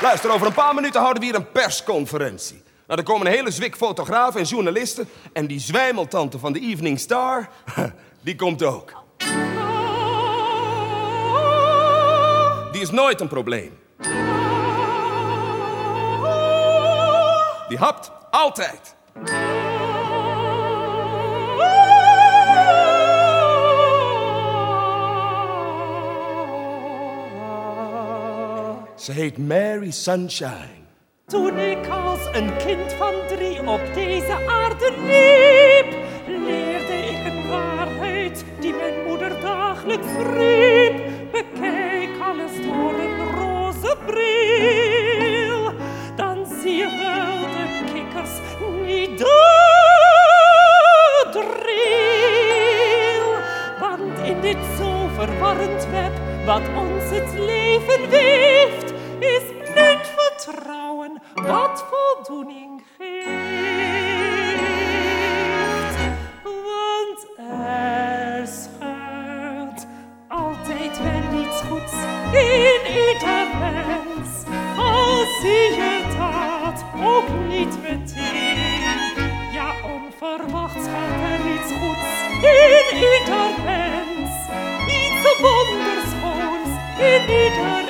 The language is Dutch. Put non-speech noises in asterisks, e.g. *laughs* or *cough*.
Luister, over een paar minuten houden we hier een persconferentie. Nou, er komen een hele zwik fotografen en journalisten. En die zwijmeltante van de Evening Star, *laughs* die komt ook. Die is nooit een probleem. Die hapt altijd. Heet Mary Sunshine. Toen ik als een kind van drie op deze aarde liep, leerde ik een waarheid die mijn moeder dagelijks riep. Bekijk alles door een roze bril, dan zie je wel de kikkers niet. Want in dit zo verwarrend web, wat ons het leven weeft, in ieder mens. Iets wonderschoons in ieder